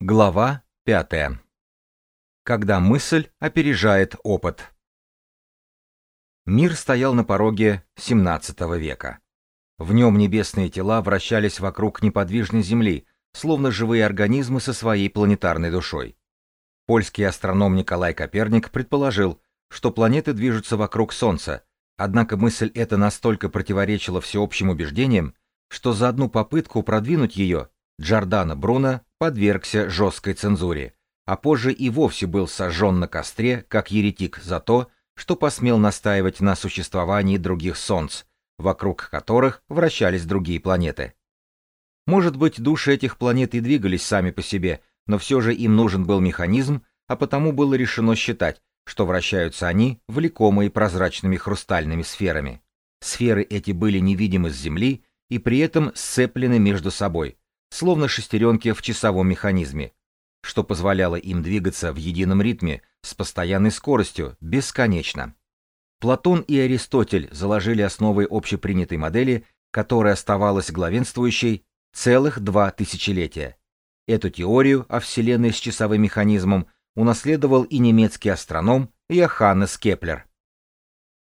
Глава 5. Когда мысль опережает опыт. Мир стоял на пороге XVII века. В нем небесные тела вращались вокруг неподвижной Земли, словно живые организмы со своей планетарной душой. Польский астроном Николай Коперник предположил, что планеты движутся вокруг Солнца, однако мысль эта настолько противоречила всеобщим убеждениям, что за одну попытку продвинуть ее Джордано Бруно подвергся жесткой цензуре, а позже и вовсе был сожжен на костре как еретик за то, что посмел настаивать на существовании других солнц, вокруг которых вращались другие планеты. Может быть, души этих планет и двигались сами по себе, но все же им нужен был механизм, а потому было решено считать, что вращаются они, влекомые прозрачными хрустальными сферами. Сферы эти были невидимы с Земли и при этом сцеплены между собой, словно шестеренки в часовом механизме, что позволяло им двигаться в едином ритме с постоянной скоростью, бесконечно. Платон и Аристотель заложили основы общепринятой модели, которая оставалась главенствующей целых два тысячелетия. Эту теорию о Вселенной с часовым механизмом унаследовал и немецкий астроном Йоханнес Кеплер.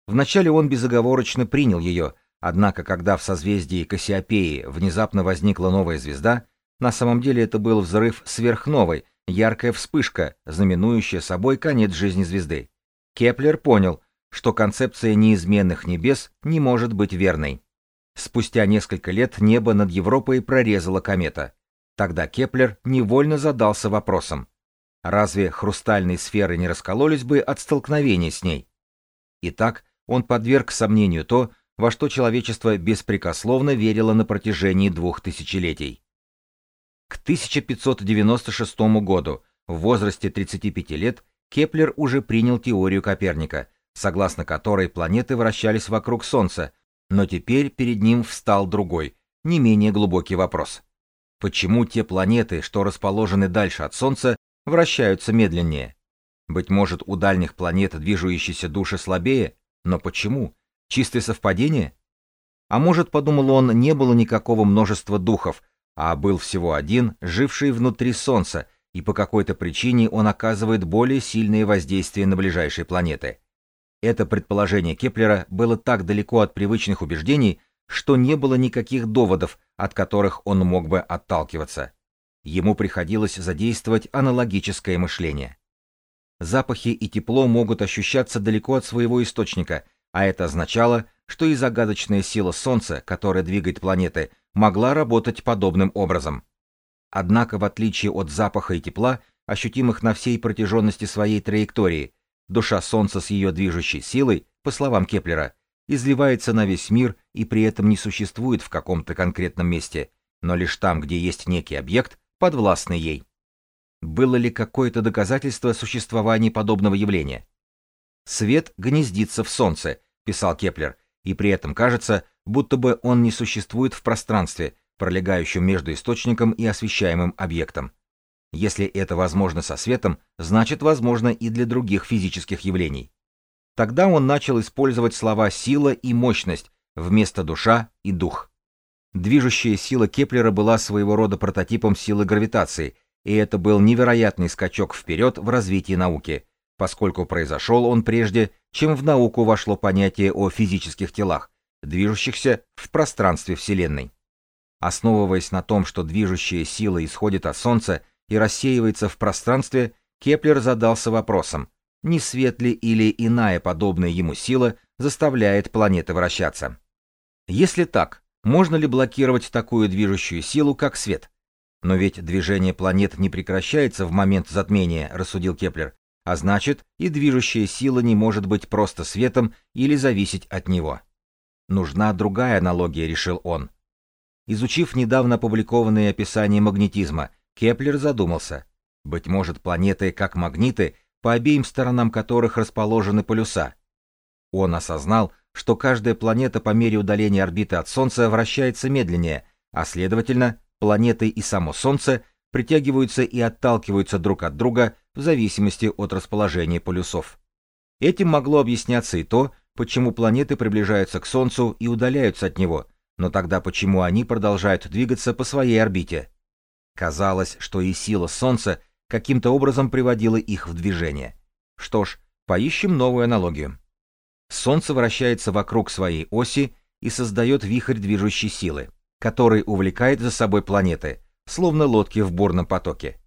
Вначале он безоговорочно принял ее, Однако, когда в созвездии Кассиопеи внезапно возникла новая звезда, на самом деле это был взрыв сверхновой, яркая вспышка, знаменующая собой конец жизни звезды. Кеплер понял, что концепция неизменных небес не может быть верной. Спустя несколько лет небо над Европой прорезала комета. Тогда Кеплер невольно задался вопросом, разве хрустальные сферы не раскололись бы от столкновения с ней? Итак, он подверг сомнению то, во что человечество беспрекословно верило на протяжении двух тысячелетий. К 1596 году, в возрасте 35 лет, Кеплер уже принял теорию Коперника, согласно которой планеты вращались вокруг Солнца, но теперь перед ним встал другой, не менее глубокий вопрос. Почему те планеты, что расположены дальше от Солнца, вращаются медленнее? Быть может, у дальних планет движущиеся души слабее, но почему? Чистое совпадение? А может, подумал он, не было никакого множества духов, а был всего один, живший внутри Солнца, и по какой-то причине он оказывает более сильное воздействие на ближайшие планеты. Это предположение Кеплера было так далеко от привычных убеждений, что не было никаких доводов, от которых он мог бы отталкиваться. Ему приходилось задействовать аналогическое мышление. Запахи и тепло могут ощущаться далеко от своего источника, а это означало, что и загадочная сила Солнца, которая двигает планеты, могла работать подобным образом. Однако, в отличие от запаха и тепла, ощутимых на всей протяженности своей траектории, душа Солнца с ее движущей силой, по словам Кеплера, изливается на весь мир и при этом не существует в каком-то конкретном месте, но лишь там, где есть некий объект, подвластный ей. Было ли какое-то доказательство существования подобного явления? Свет гнездится в Солнце, писал Кеплер, и при этом кажется, будто бы он не существует в пространстве, пролегающем между источником и освещаемым объектом. Если это возможно со светом, значит возможно и для других физических явлений. Тогда он начал использовать слова «сила» и «мощность» вместо «душа» и «дух». Движущая сила Кеплера была своего рода прототипом силы гравитации, и это был невероятный скачок вперед в развитии науки, поскольку произошел он прежде, чем в науку вошло понятие о физических телах, движущихся в пространстве Вселенной. Основываясь на том, что движущая сила исходит от Солнца и рассеивается в пространстве, Кеплер задался вопросом, не свет ли или иная подобная ему сила заставляет планеты вращаться. Если так, можно ли блокировать такую движущую силу, как свет? Но ведь движение планет не прекращается в момент затмения, рассудил Кеплер, а значит и движущая сила не может быть просто светом или зависеть от него. Нужна другая аналогия, решил он. Изучив недавно опубликованные описания магнетизма, Кеплер задумался. Быть может, планеты как магниты, по обеим сторонам которых расположены полюса. Он осознал, что каждая планета по мере удаления орбиты от Солнца вращается медленнее, а следовательно, планеты и само Солнце притягиваются и отталкиваются друг от друга в зависимости от расположения полюсов. Этим могло объясняться и то, почему планеты приближаются к Солнцу и удаляются от него, но тогда почему они продолжают двигаться по своей орбите? Казалось, что и сила Солнца каким-то образом приводила их в движение. Что ж, поищем новую аналогию. Солнце вращается вокруг своей оси и создает вихрь движущей силы, который увлекает за собой планеты, словно лодки в бурном потоке.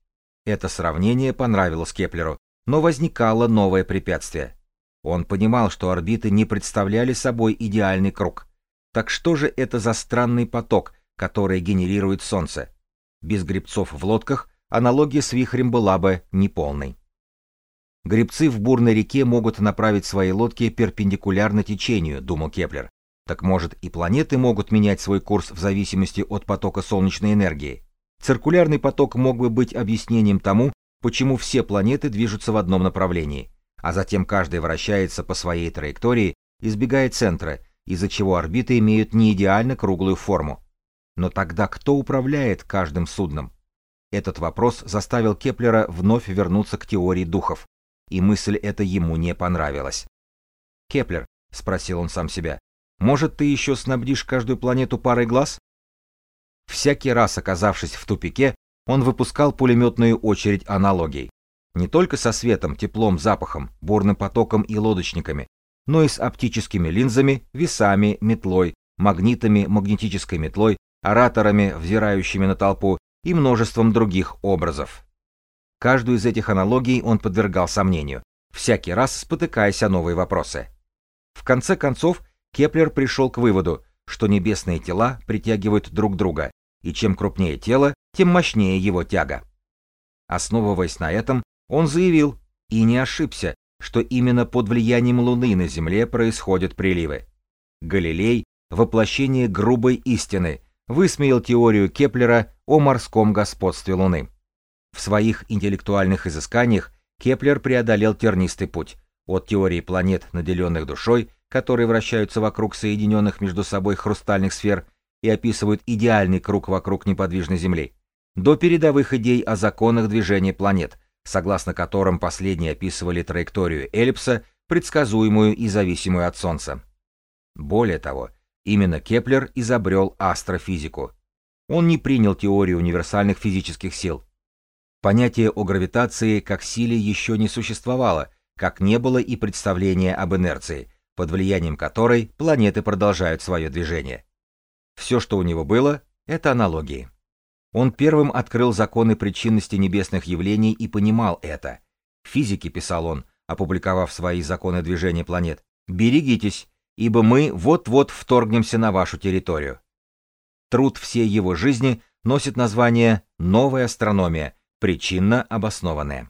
Это сравнение понравилось Кеплеру, но возникало новое препятствие. Он понимал, что орбиты не представляли собой идеальный круг. Так что же это за странный поток, который генерирует Солнце? Без гребцов в лодках аналогия с вихрем была бы неполной. Гребцы в бурной реке могут направить свои лодки перпендикулярно течению, думал Кеплер. Так может и планеты могут менять свой курс в зависимости от потока солнечной энергии. Циркулярный поток мог бы быть объяснением тому, почему все планеты движутся в одном направлении, а затем каждая вращается по своей траектории, избегая центра, из-за чего орбиты имеют не идеально круглую форму. Но тогда кто управляет каждым судном? Этот вопрос заставил Кеплера вновь вернуться к теории духов, и мысль эта ему не понравилась. «Кеплер», — спросил он сам себя, — «может, ты еще снабдишь каждую планету парой глаз?» Всякий раз оказавшись в тупике, он выпускал пулеметную очередь аналогий. Не только со светом, теплом, запахом, бурным потоком и лодочниками, но и с оптическими линзами, весами, метлой, магнитами, магнетической метлой, ораторами, взирающими на толпу и множеством других образов. Каждую из этих аналогий он подвергал сомнению, всякий раз спотыкаясь о новые вопросы. В конце концов, Кеплер пришел к выводу, что небесные тела притягивают друг друга, и чем крупнее тело, тем мощнее его тяга. Основываясь на этом, он заявил, и не ошибся, что именно под влиянием Луны на Земле происходят приливы. Галилей, воплощение грубой истины, высмеял теорию Кеплера о морском господстве Луны. В своих интеллектуальных изысканиях Кеплер преодолел тернистый путь от теории планет, наделенных душой, которые вращаются вокруг соединенных между собой хрустальных сфер и описывают идеальный круг вокруг неподвижной Земли, до передовых идей о законах движения планет, согласно которым последние описывали траекторию эллипса, предсказуемую и зависимую от Солнца. Более того, именно Кеплер изобрел астрофизику. Он не принял теорию универсальных физических сил, Понятие о гравитации как силе еще не существовало, как не было и представления об инерции, под влиянием которой планеты продолжают свое движение. Все, что у него было, это аналогии. Он первым открыл законы причинности небесных явлений и понимал это. Физики, писал он, опубликовав свои законы движения планет, «Берегитесь, ибо мы вот-вот вторгнемся на вашу территорию». Труд всей его жизни носит название «Новая астрономия», причинно обоснованное.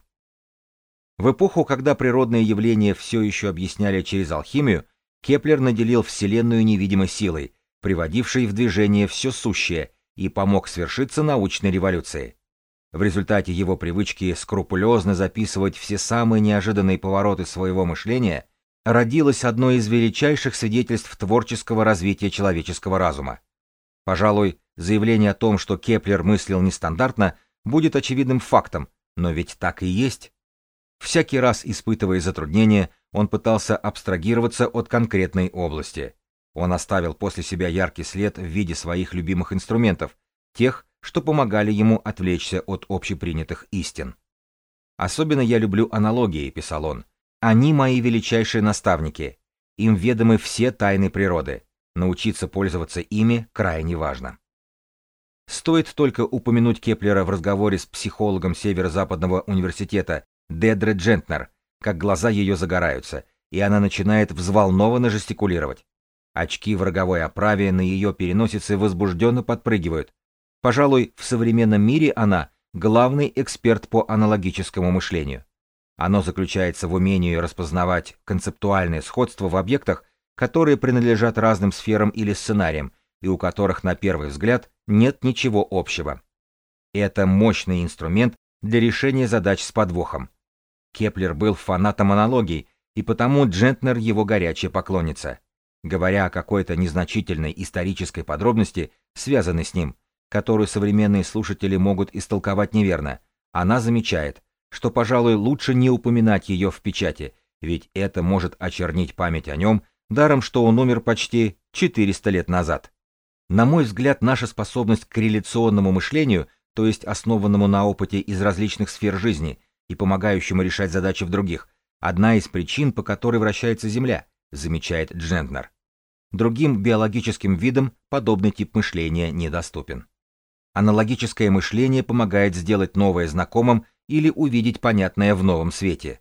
В эпоху, когда природные явления все еще объясняли через алхимию, Кеплер наделил Вселенную невидимой силой, приводившей в движение все сущее, и помог свершиться научной революции. В результате его привычки скрупулезно записывать все самые неожиданные повороты своего мышления родилось одно из величайших свидетельств творческого развития человеческого разума. Пожалуй, заявление о том, что Кеплер мыслил нестандартно, будет очевидным фактом, но ведь так и есть. Всякий раз испытывая затруднения, он пытался абстрагироваться от конкретной области. Он оставил после себя яркий след в виде своих любимых инструментов, тех, что помогали ему отвлечься от общепринятых истин. «Особенно я люблю аналогии», — писал он. «Они мои величайшие наставники. Им ведомы все тайны природы. Научиться пользоваться ими крайне важно». Стоит только упомянуть Кеплера в разговоре с психологом Северо-Западного университета Дедре Джентнер, как глаза ее загораются, и она начинает взволнованно жестикулировать. Очки в роговой оправе на ее переносице возбужденно подпрыгивают. Пожалуй, в современном мире она – главный эксперт по аналогическому мышлению. Оно заключается в умении распознавать концептуальное сходство в объектах, которые принадлежат разным сферам или сценариям, и у которых на первый взгляд нет ничего общего. Это мощный инструмент для решения задач с подвохом. Кеплер был фанатом аналогий, и потому Джентнер его горячая поклонница. Говоря о какой-то незначительной исторической подробности, связанной с ним, которую современные слушатели могут истолковать неверно, она замечает, что, пожалуй, лучше не упоминать ее в печати, ведь это может очернить память о нем, даром что он умер почти 400 лет назад. На мой взгляд, наша способность к корреляционному мышлению то есть основанному на опыте из различных сфер жизни и помогающему решать задачи в других, одна из причин, по которой вращается Земля, замечает Джентнер. Другим биологическим видам подобный тип мышления недоступен. Аналогическое мышление помогает сделать новое знакомым или увидеть понятное в новом свете.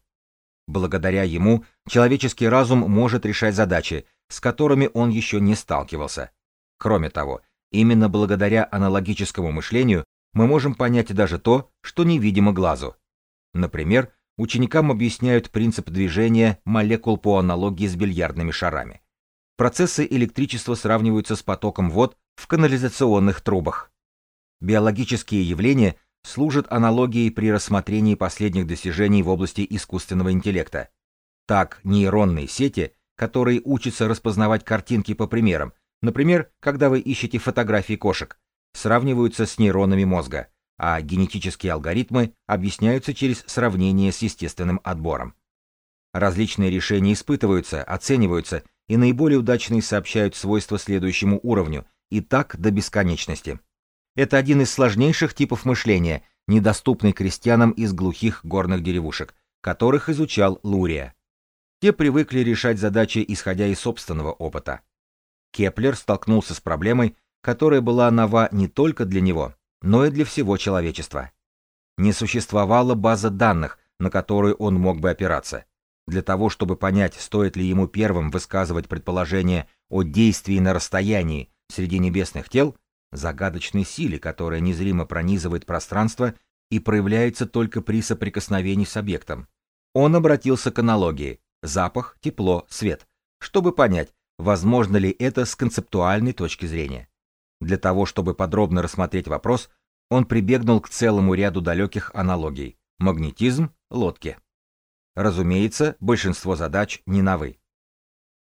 Благодаря ему человеческий разум может решать задачи, с которыми он еще не сталкивался. Кроме того, именно благодаря аналогическому мышлению мы можем понять даже то, что невидимо глазу. Например, ученикам объясняют принцип движения молекул по аналогии с бильярдными шарами. Процессы электричества сравниваются с потоком вод в канализационных трубах. Биологические явления служат аналогией при рассмотрении последних достижений в области искусственного интеллекта. Так, нейронные сети, которые учатся распознавать картинки по примерам, например, когда вы ищете фотографии кошек, сравниваются с нейронами мозга, а генетические алгоритмы объясняются через сравнение с естественным отбором. Различные решения испытываются, оцениваются, и наиболее удачные сообщают свойства следующему уровню, и так до бесконечности. Это один из сложнейших типов мышления, недоступный крестьянам из глухих горных деревушек, которых изучал Лурия. Те привыкли решать задачи, исходя из собственного опыта. Кеплер столкнулся с проблемой, которая была нова не только для него, но и для всего человечества. Не существовало базы данных, на которую он мог бы опираться. Для того, чтобы понять, стоит ли ему первым высказывать предположение о действии на расстоянии среди небесных тел, загадочной силе, которая незримо пронизывает пространство и проявляется только при соприкосновении с объектом. Он обратился к аналогии запах, тепло, свет, чтобы понять, возможно ли это с концептуальной точки зрения. Для того, чтобы подробно рассмотреть вопрос, он прибегнул к целому ряду далеких аналогий. Магнетизм, лодки. Разумеется, большинство задач не новы.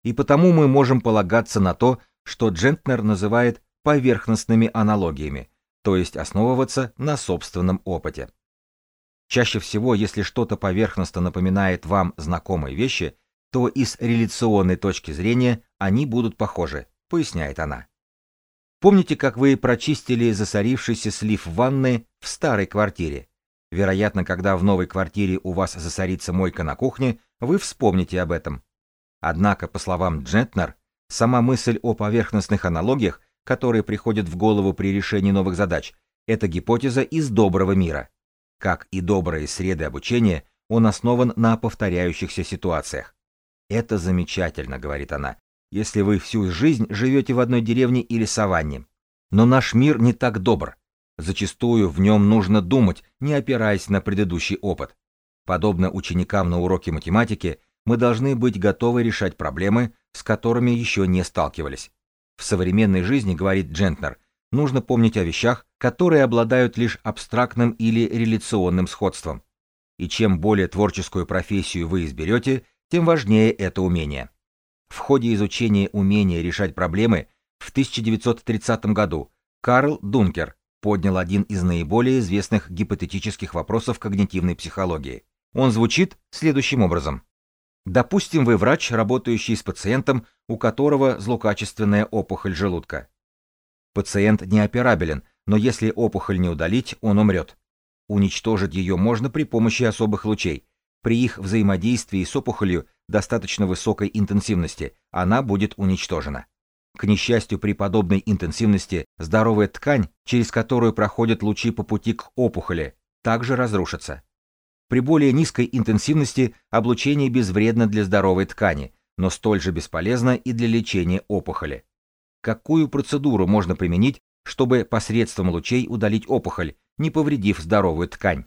И потому мы можем полагаться на то, что Джентнер называет поверхностными аналогиями, то есть основываться на собственном опыте. Чаще всего, если что-то поверхностно напоминает вам знакомые вещи, то и с реляционной точки зрения они будут похожи, поясняет она. Помните, как вы прочистили засорившийся слив ванны в старой квартире? Вероятно, когда в новой квартире у вас засорится мойка на кухне, вы вспомните об этом. Однако, по словам Джентнер, сама мысль о поверхностных аналогиях которые приходят в голову при решении новых задач, это гипотеза из доброго мира. Как и добрые среды обучения, он основан на повторяющихся ситуациях. Это замечательно, говорит она, если вы всю жизнь живете в одной деревне или саванне. Но наш мир не так добр. Зачастую в нем нужно думать, не опираясь на предыдущий опыт. Подобно ученикам на уроке математики, мы должны быть готовы решать проблемы, с которыми еще не сталкивались. В современной жизни, говорит Джентнер, нужно помнить о вещах, которые обладают лишь абстрактным или реляционным сходством. И чем более творческую профессию вы изберете, тем важнее это умение. В ходе изучения умения решать проблемы в 1930 году Карл Дункер поднял один из наиболее известных гипотетических вопросов когнитивной психологии. Он звучит следующим образом. Допустим, вы врач, работающий с пациентом, у которого злокачественная опухоль желудка. Пациент неоперабелен, но если опухоль не удалить, он умрет. Уничтожить ее можно при помощи особых лучей. При их взаимодействии с опухолью достаточно высокой интенсивности она будет уничтожена. К несчастью, при подобной интенсивности здоровая ткань, через которую проходят лучи по пути к опухоли, также разрушится. При более низкой интенсивности облучение безвредно для здоровой ткани, но столь же бесполезно и для лечения опухоли. Какую процедуру можно применить, чтобы посредством лучей удалить опухоль, не повредив здоровую ткань?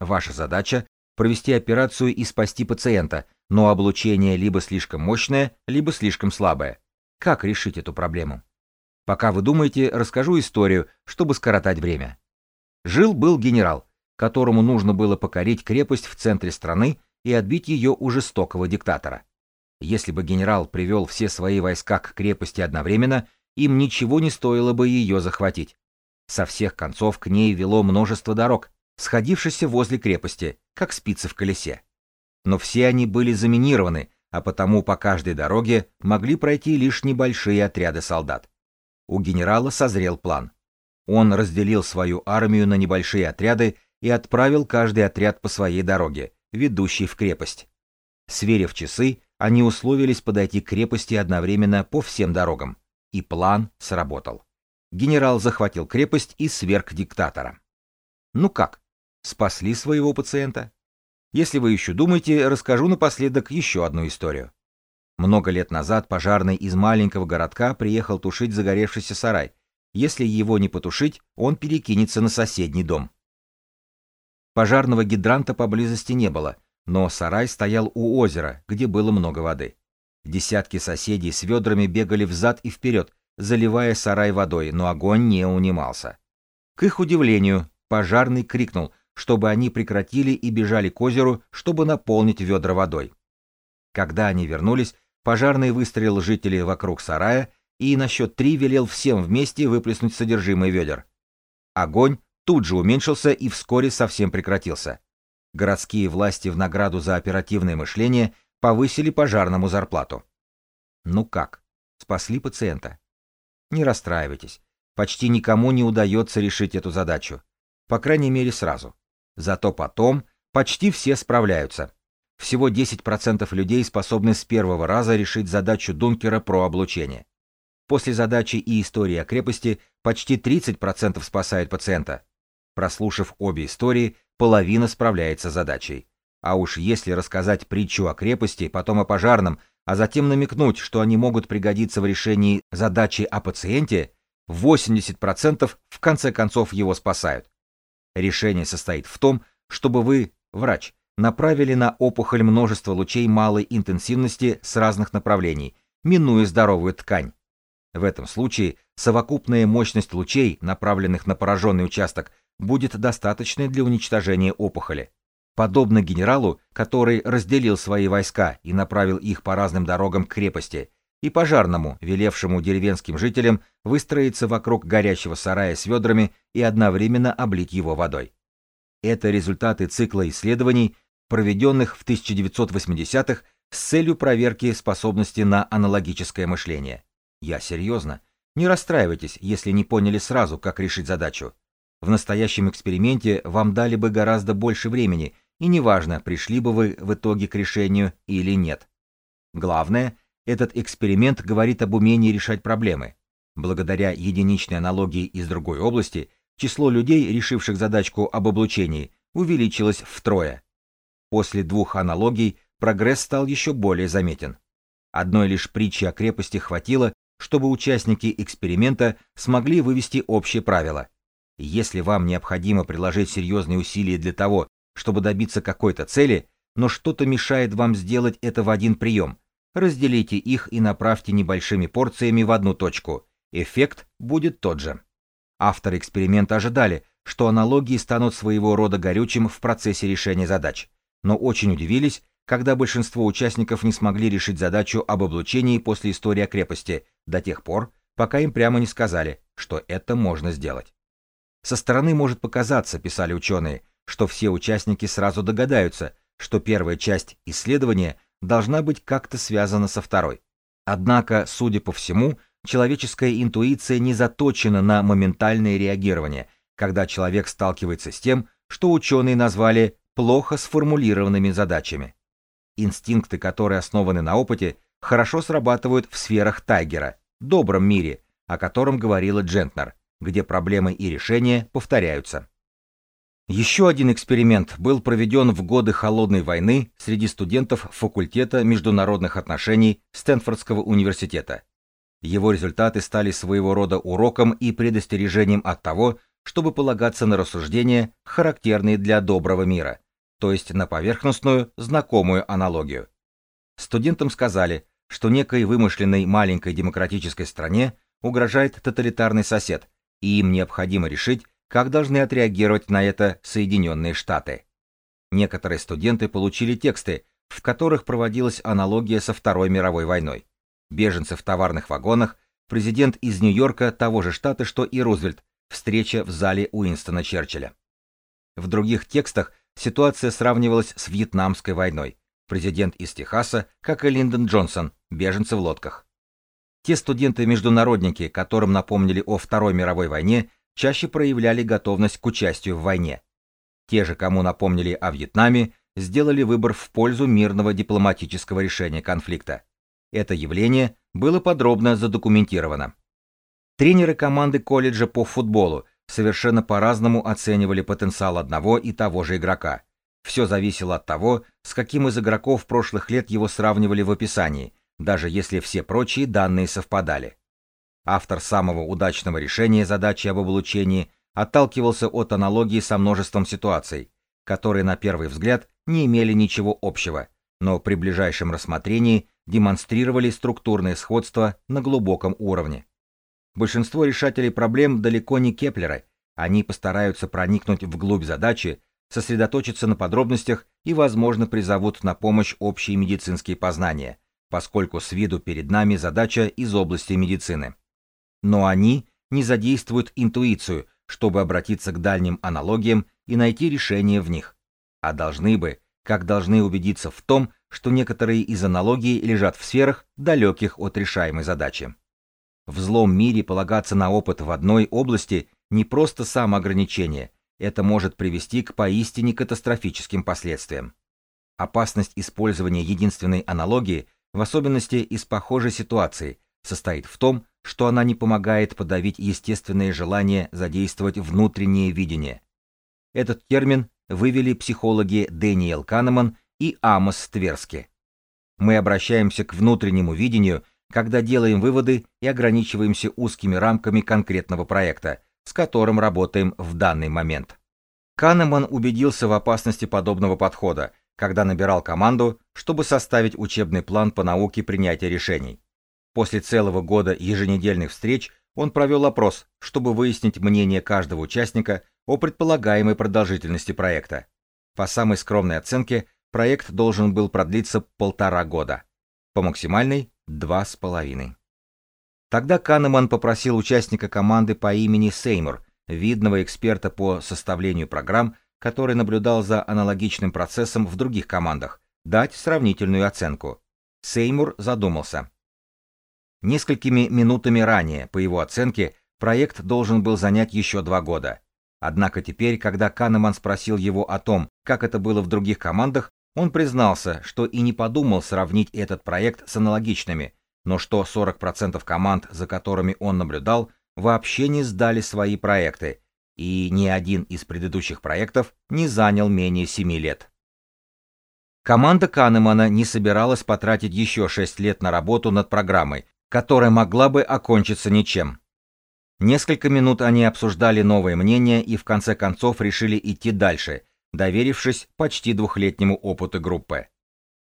Ваша задача – провести операцию и спасти пациента, но облучение либо слишком мощное, либо слишком слабое. Как решить эту проблему? Пока вы думаете, расскажу историю, чтобы скоротать время. Жил-был генерал, которому нужно было покорить крепость в центре страны и отбить ее у жестокого диктатора. Если бы генерал привел все свои войска к крепости одновременно, им ничего не стоило бы ее захватить. Со всех концов к ней вело множество дорог, сходившихся возле крепости, как спицы в колесе. Но все они были заминированы, а потому по каждой дороге могли пройти лишь небольшие отряды солдат. У генерала созрел план. Он разделил свою армию на небольшие отряды и отправил каждый отряд по своей дороге, ведущей в крепость. Сверив часы, они условились подойти к крепости одновременно по всем дорогам. И план сработал. Генерал захватил крепость и сверг диктатора. Ну как, спасли своего пациента? Если вы еще думаете, расскажу напоследок еще одну историю. Много лет назад пожарный из маленького городка приехал тушить загоревшийся сарай. Если его не потушить, он перекинется на соседний дом. Пожарного гидранта поблизости не было, но сарай стоял у озера, где было много воды. Десятки соседей с ведрами бегали взад и вперед, заливая сарай водой, но огонь не унимался. К их удивлению, пожарный крикнул, чтобы они прекратили и бежали к озеру, чтобы наполнить ведра водой. Когда они вернулись, пожарный выстрелил жителей вокруг сарая и на счет три велел всем вместе выплеснуть содержимое ведер. Огонь тут же уменьшился и вскоре совсем прекратился. Городские власти в награду за оперативное мышление повысили пожарному зарплату. Ну как? Спасли пациента? Не расстраивайтесь. Почти никому не удается решить эту задачу. По крайней мере сразу. Зато потом почти все справляются. Всего 10% людей способны с первого раза решить задачу Дункера про облучение. После задачи и истории о крепости почти 30% спасает пациента. Прослушав обе истории, половина справляется с задачей. А уж если рассказать притчу о крепости, потом о пожарном, а затем намекнуть, что они могут пригодиться в решении задачи о пациенте, 80% в конце концов его спасают. Решение состоит в том, чтобы вы, врач, направили на опухоль множество лучей малой интенсивности с разных направлений, минуя здоровую ткань. В этом случае совокупная мощность лучей, направленных на пораженный участок, будет достаточной для уничтожения опухоли. Подобно генералу, который разделил свои войска и направил их по разным дорогам к крепости, и пожарному, велевшему деревенским жителям выстроиться вокруг горящего сарая с ведрами и одновременно облить его водой. Это результаты цикла исследований, проведенных в 1980-х с целью проверки способности на аналогическое мышление. Я серьезно. Не расстраивайтесь, если не поняли сразу, как решить задачу. В настоящем эксперименте вам дали бы гораздо больше времени, и неважно, пришли бы вы в итоге к решению или нет. Главное — этот эксперимент говорит об умении решать проблемы. Благодаря единичной аналогии из другой области, число людей, решивших задачку об облучении, увеличилось втрое. После двух аналогий прогресс стал еще более заметен. Одной лишь притчи о крепости хватило, чтобы участники эксперимента смогли вывести общее правило. Если вам необходимо приложить серьезные усилия для того, чтобы добиться какой-то цели, но что-то мешает вам сделать это в один прием, разделите их и направьте небольшими порциями в одну точку. Эффект будет тот же. Авторы эксперимента ожидали, что аналогии станут своего рода горючим в процессе решения задач, но очень удивились, когда большинство участников не смогли решить задачу об облучении после истории о крепости до тех пор, пока им прямо не сказали, что это можно сделать. Со стороны может показаться, писали ученые, что все участники сразу догадаются, что первая часть исследования должна быть как-то связана со второй. Однако, судя по всему, человеческая интуиция не заточена на моментальное реагирование, когда человек сталкивается с тем, что ученые назвали плохо сформулированными задачами. Инстинкты, которые основаны на опыте, хорошо срабатывают в сферах Тайгера, добром мире, о котором говорила Джентнер, где проблемы и решения повторяются. Еще один эксперимент был проведен в годы Холодной войны среди студентов факультета международных отношений Стэнфордского университета. Его результаты стали своего рода уроком и предостережением от того, чтобы полагаться на рассуждения, характерные для доброго мира, то есть на поверхностную, знакомую аналогию. Студентам сказали, что некой вымышленной маленькой демократической стране угрожает тоталитарный сосед, и им необходимо решить, как должны отреагировать на это Соединенные Штаты. Некоторые студенты получили тексты, в которых проводилась аналогия со Второй мировой войной. Беженцы в товарных вагонах, президент из Нью-Йорка того же штата, что и Рузвельт, встреча в зале Уинстона Черчилля. В других текстах ситуация сравнивалась с Вьетнамской войной. Президент из Техаса, как и Линдон Джонсон, беженцы в лодках. Те студенты-международники, которым напомнили о Второй мировой войне, чаще проявляли готовность к участию в войне. Те же, кому напомнили о Вьетнаме, сделали выбор в пользу мирного дипломатического решения конфликта. Это явление было подробно задокументировано. Тренеры команды колледжа по футболу совершенно по-разному оценивали потенциал одного и того же игрока. Все зависело от того, с каким из игроков прошлых лет его сравнивали в описании, даже если все прочие данные совпадали. Автор самого удачного решения задачи об облучении отталкивался от аналогии со множеством ситуаций, которые на первый взгляд не имели ничего общего, но при ближайшем рассмотрении демонстрировали структурное сходство на глубоком уровне. Большинство решателей проблем далеко не Кеплеры, они постараются проникнуть вглубь задачи, сосредоточиться на подробностях и, возможно, призовут на помощь общие медицинские познания, поскольку с виду перед нами задача из области медицины. Но они не задействуют интуицию, чтобы обратиться к дальним аналогиям и найти решение в них, а должны бы, как должны убедиться в том, что некоторые из аналогий лежат в сферах, далеких от решаемой задачи. В злом мире полагаться на опыт в одной области не просто самоограничение, это может привести к поистине катастрофическим последствиям. Опасность использования единственной аналогии, в особенности из похожей ситуации, состоит в том, что она не помогает подавить естественное желание задействовать внутреннее видение. Этот термин вывели психологи Дэниел Канеман и Амос Тверски. Мы обращаемся к внутреннему видению, когда делаем выводы и ограничиваемся узкими рамками конкретного проекта, с которым работаем в данный момент. Канеман убедился в опасности подобного подхода, когда набирал команду, чтобы составить учебный план по науке принятия решений. После целого года еженедельных встреч он провел опрос, чтобы выяснить мнение каждого участника о предполагаемой продолжительности проекта. По самой скромной оценке, проект должен был продлиться полтора года. По максимальной – два с половиной. Тогда Канеман попросил участника команды по имени Сеймур, видного эксперта по составлению программ, который наблюдал за аналогичным процессом в других командах, дать сравнительную оценку. Сеймур задумался. Несколькими минутами ранее, по его оценке, проект должен был занять еще два года. Однако теперь, когда Канеман спросил его о том, как это было в других командах, он признался, что и не подумал сравнить этот проект с аналогичными, но что 40% команд, за которыми он наблюдал, вообще не сдали свои проекты, и ни один из предыдущих проектов не занял менее 7 лет. Команда Канемана не собиралась потратить еще 6 лет на работу над программой, которая могла бы окончиться ничем. Несколько минут они обсуждали новые мнения и в конце концов решили идти дальше, доверившись почти двухлетнему опыту группы.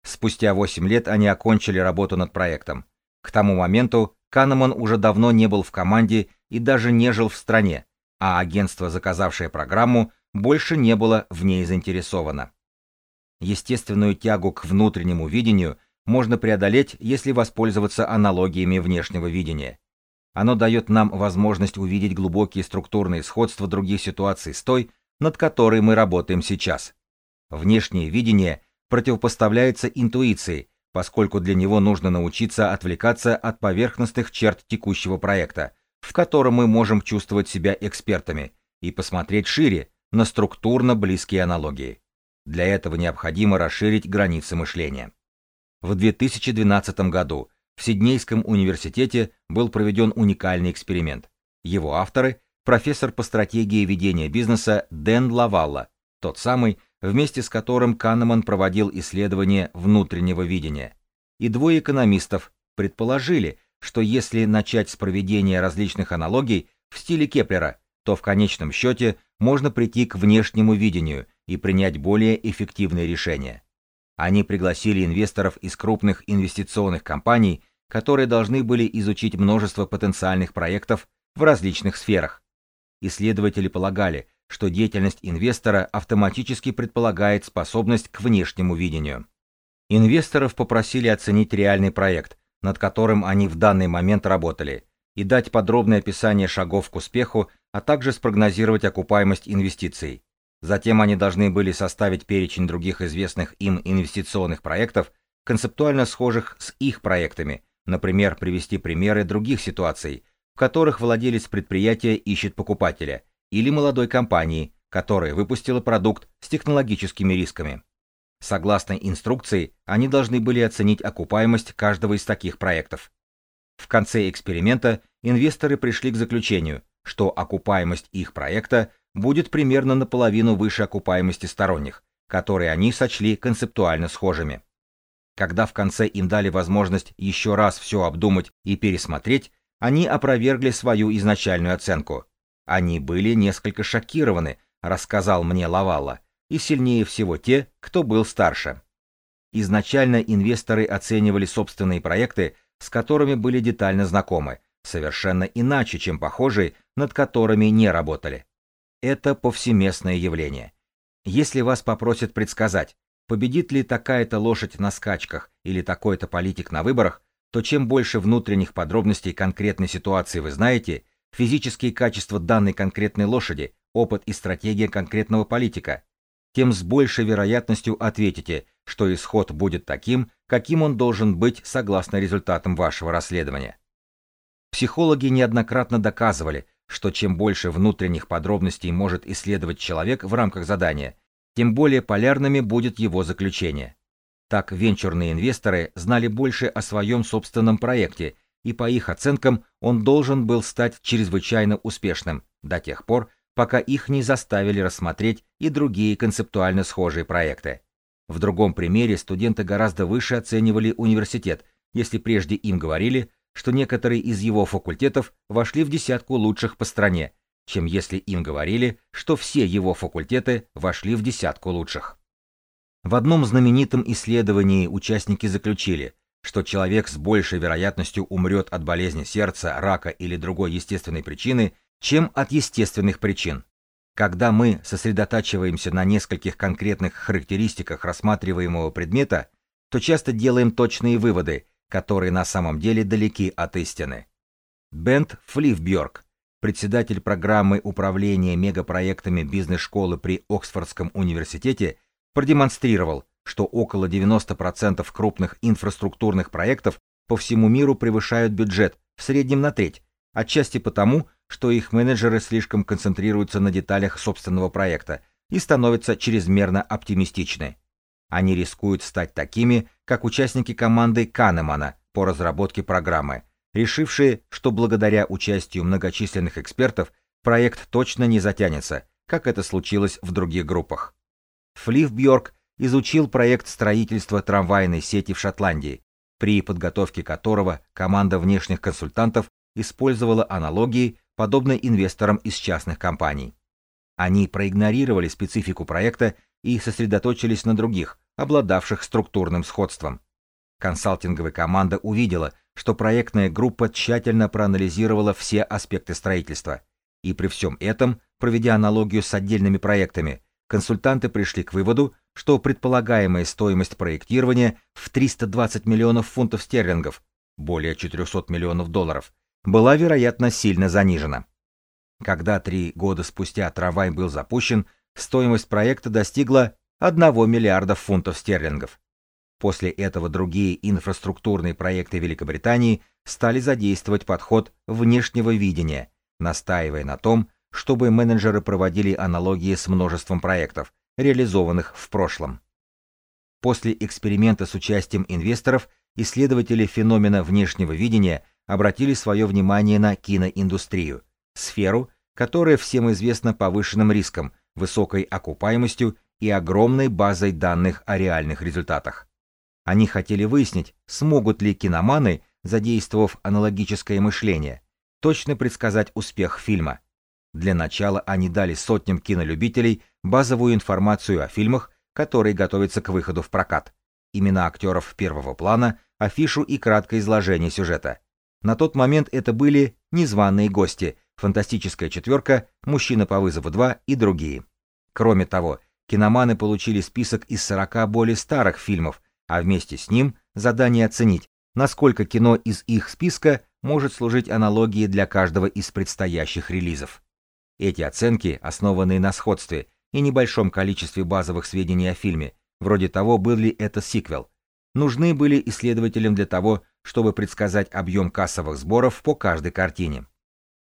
Спустя 8 лет они окончили работу над проектом. К тому моменту Канеман уже давно не был в команде и даже не жил в стране, а агентство, заказавшее программу, больше не было в ней заинтересовано. Естественную тягу к внутреннему видению можно преодолеть, если воспользоваться аналогиями внешнего видения. Оно дает нам возможность увидеть глубокие структурные сходства других ситуаций с той, над которой мы работаем сейчас. Внешнее видение противопоставляется интуиции, поскольку для него нужно научиться отвлекаться от поверхностных черт текущего проекта, в котором мы можем чувствовать себя экспертами, и посмотреть шире на структурно близкие аналогии. Для этого необходимо расширить границы мышления. В 2012 году в Сиднейском университете был проведен уникальный эксперимент. Его авторы – профессор по стратегии ведения бизнеса Дэн Лавалла, тот самый, вместе с которым Канеман проводил исследование внутреннего видения. И двое экономистов предположили, что если начать с проведения различных аналогий в стиле Кеплера, то в конечном счете можно прийти к внешнему видению и принять более эффективные решения. Они пригласили инвесторов из крупных инвестиционных компаний, которые должны были изучить множество потенциальных проектов в различных сферах. Исследователи полагали, что деятельность инвестора автоматически предполагает способность к внешнему видению. Инвесторов попросили оценить реальный проект, над которым они в данный момент работали, и дать подробное описание шагов к успеху, а также спрогнозировать окупаемость инвестиций. Затем они должны были составить перечень других известных им инвестиционных проектов, концептуально схожих с их проектами, например, привести примеры других ситуаций, в которых владелец предприятия ищет покупателя, или молодой компании, которая выпустила продукт с технологическими рисками. Согласно инструкции, они должны были оценить окупаемость каждого из таких проектов. В конце эксперимента инвесторы пришли к заключению, что окупаемость их проекта будет примерно наполовину выше окупаемости сторонних, которые они сочли концептуально схожими. Когда в конце им дали возможность еще раз все обдумать и пересмотреть, они опровергли свою изначальную оценку. Они были несколько шокированы, рассказал мне Лавалла, и сильнее всего те, кто был старше. Изначально инвесторы оценивали собственные проекты, с которыми были детально знакомы, совершенно иначе, чем похожие, над которыми не работали. Это повсеместное явление. Если вас попросят предсказать, победит ли такая-то лошадь на скачках или такой-то политик на выборах, то чем больше внутренних подробностей конкретной ситуации вы знаете, физические качества данной конкретной лошади, опыт и стратегия конкретного политика, тем с большей вероятностью ответите, что исход будет таким, каким он должен быть согласно результатам вашего расследования. Психологи неоднократно доказывали, что чем больше внутренних подробностей может исследовать человек в рамках задания, тем более полярными будет его заключение. Так венчурные инвесторы знали больше о своем собственном проекте, и по их оценкам он должен был стать чрезвычайно успешным до тех пор, пока их не заставили рассмотреть и другие концептуально схожие проекты. В другом примере студенты гораздо выше оценивали университет, если прежде им говорили, что некоторые из его факультетов вошли в десятку лучших по стране, чем если им говорили, что все его факультеты вошли в десятку лучших. В одном знаменитом исследовании участники заключили, что человек с большей вероятностью умрет от болезни сердца, рака или другой естественной причины, чем от естественных причин. Когда мы сосредотачиваемся на нескольких конкретных характеристиках рассматриваемого предмета, то часто делаем точные выводы, которые на самом деле далеки от истины. Бент Флифбьорк, председатель программы управления мегапроектами бизнес-школы при Оксфордском университете, продемонстрировал, что около 90% крупных инфраструктурных проектов по всему миру превышают бюджет в среднем на треть, отчасти потому, что их менеджеры слишком концентрируются на деталях собственного проекта и становятся чрезмерно оптимистичны. Они рискуют стать такими, как участники команды Канемана по разработке программы, решившие, что благодаря участию многочисленных экспертов проект точно не затянется, как это случилось в других группах. Флиф Бьорк изучил проект строительства трамвайной сети в Шотландии, при подготовке которого команда внешних консультантов использовала аналогии, подобные инвесторам из частных компаний. Они проигнорировали специфику проекта и сосредоточились на других, обладавших структурным сходством. Консалтинговая команда увидела, что проектная группа тщательно проанализировала все аспекты строительства. И при всем этом, проведя аналогию с отдельными проектами, консультанты пришли к выводу, что предполагаемая стоимость проектирования в 320 миллионов фунтов стерлингов, более 400 миллионов долларов, была, вероятно, сильно занижена. Когда три года спустя трамвай был запущен, стоимость проекта достигла 1 миллиарда фунтов стерлингов. После этого другие инфраструктурные проекты Великобритании стали задействовать подход внешнего видения, настаивая на том, чтобы менеджеры проводили аналогии с множеством проектов, реализованных в прошлом. После эксперимента с участием инвесторов исследователи феномена внешнего видения обратили свое внимание на киноиндустрию, сферу, которая всем известна повышенным риском, высокой окупаемостью и огромной базой данных о реальных результатах. Они хотели выяснить, смогут ли киноманы, задействовав аналогическое мышление, точно предсказать успех фильма. Для начала они дали сотням кинолюбителей базовую информацию о фильмах, которые готовятся к выходу в прокат, имена актеров первого плана, афишу и краткое изложение сюжета. На тот момент это были незваные гости, фантастическая четверка, мужчина по вызову 2 и другие. Кроме того, киноманы получили список из 40 более старых фильмов, а вместе с ним задание оценить, насколько кино из их списка может служить аналогией для каждого из предстоящих релизов. Эти оценки, основанные на сходстве и небольшом количестве базовых сведений о фильме, вроде того, был ли это сиквел, нужны были исследователям для того, чтобы предсказать объем кассовых сборов по каждой картине.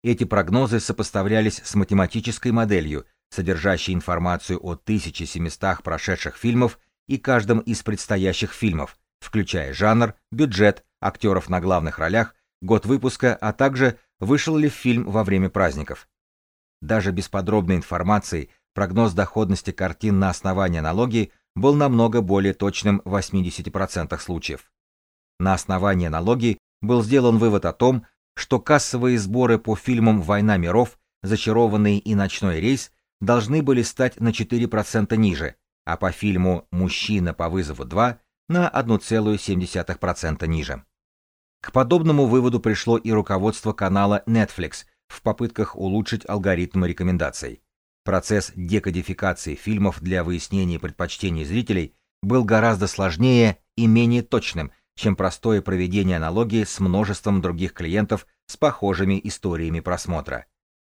Эти прогнозы сопоставлялись с математической моделью, содержащей информацию о 1700 прошедших фильмов и каждом из предстоящих фильмов, включая жанр, бюджет, актеров на главных ролях, год выпуска, а также вышел ли фильм во время праздников. Даже без подробной информации прогноз доходности картин на основании аналогии был намного более точным в 80% случаев. На основании аналогии был сделан вывод о том, что кассовые сборы по фильмам «Война миров», «Зачарованный» и «Ночной рейс» должны были стать на 4% ниже, а по фильму «Мужчина по вызову 2» на 1,7% ниже. К подобному выводу пришло и руководство канала Netflix в попытках улучшить алгоритмы рекомендаций. Процесс декодификации фильмов для выяснения предпочтений зрителей был гораздо сложнее и менее точным, чем простое проведение аналогии с множеством других клиентов с похожими историями просмотра.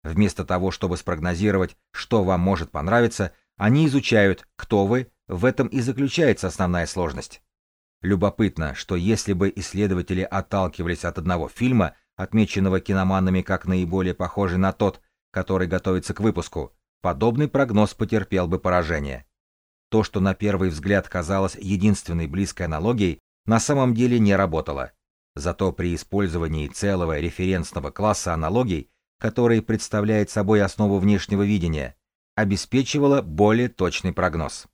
Вместо того, чтобы спрогнозировать, что вам может понравиться, они изучают, кто вы, в этом и заключается основная сложность. Любопытно, что если бы исследователи отталкивались от одного фильма, отмеченного киноманами как наиболее похожий на тот, который готовится к выпуску, подобный прогноз потерпел бы поражение. То, что на первый взгляд казалось единственной близкой аналогией, на самом деле не работало. Зато при использовании целого референсного класса аналогий, который представляет собой основу внешнего видения, обеспечивало более точный прогноз.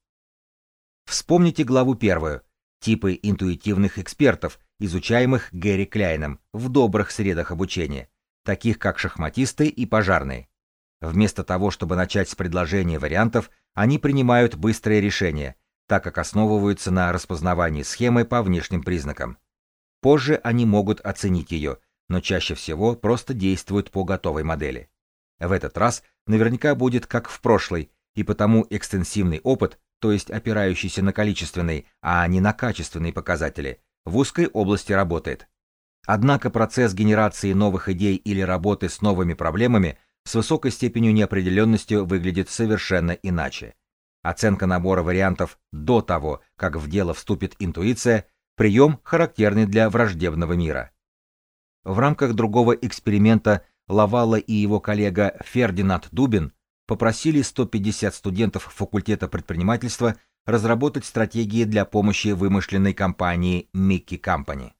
Вспомните главу первую «Типы интуитивных экспертов», изучаемых Гэри Кляйном в добрых средах обучения, таких как шахматисты и пожарные. Вместо того, чтобы начать с предложения вариантов, они принимают быстрое решение, так как основываются на распознавании схемы по внешним признакам. Позже они могут оценить ее, но чаще всего просто действуют по готовой модели. В этот раз наверняка будет как в прошлый, и потому экстенсивный опыт, то есть опирающийся на количественные, а не на качественные показатели, в узкой области работает. Однако процесс генерации новых идей или работы с новыми проблемами с высокой степенью неопределенности выглядит совершенно иначе. Оценка набора вариантов до того, как в дело вступит интуиция, прием, характерный для враждебного мира. В рамках другого эксперимента Лавалла и его коллега Фердинанд Дубин попросили 150 студентов факультета предпринимательства разработать стратегии для помощи вымышленной компании Mickey Company.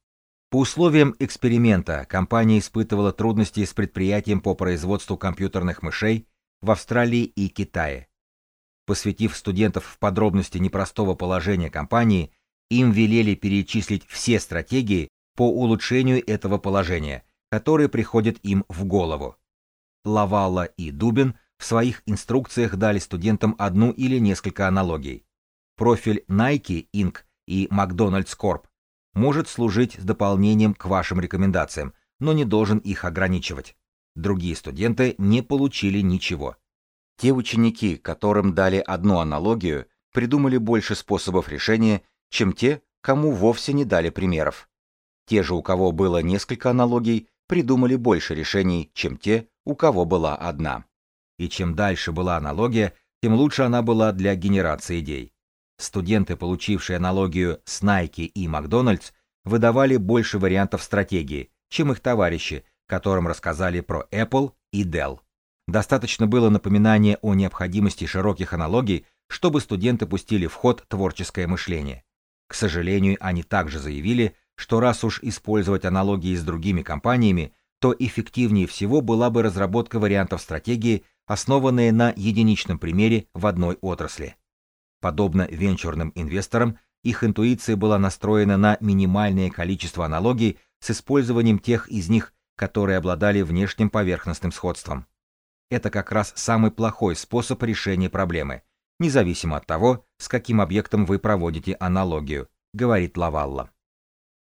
По условиям эксперимента компания испытывала трудности с предприятием по производству компьютерных мышей в Австралии и Китае. Посвятив студентов в подробности непростого положения компании, им велели перечислить все стратегии по улучшению этого положения, которые приходят им в голову. Лавалла и Дубин в своих инструкциях дали студентам одну или несколько аналогий. Профиль Nike Inc. и McDonald's Corp. может служить дополнением к вашим рекомендациям, но не должен их ограничивать. Другие студенты не получили ничего. Те ученики, которым дали одну аналогию, придумали больше способов решения, чем те, кому вовсе не дали примеров. Те же, у кого было несколько аналогий, придумали больше решений, чем те, у кого была одна. И чем дальше была аналогия, тем лучше она была для генерации идей. Студенты, получившие аналогию с Nike и Макдональдс, выдавали больше вариантов стратегии, чем их товарищи, которым рассказали про Apple и Dell. Достаточно было напоминания о необходимости широких аналогий, чтобы студенты пустили в ход творческое мышление. К сожалению, они также заявили, что раз уж использовать аналогии с другими компаниями, то эффективнее всего была бы разработка вариантов стратегии, основанные на единичном примере в одной отрасли. Подобно венчурным инвесторам, их интуиция была настроена на минимальное количество аналогий с использованием тех из них, которые обладали внешним поверхностным сходством. Это как раз самый плохой способ решения проблемы, независимо от того, с каким объектом вы проводите аналогию, говорит Лавалла.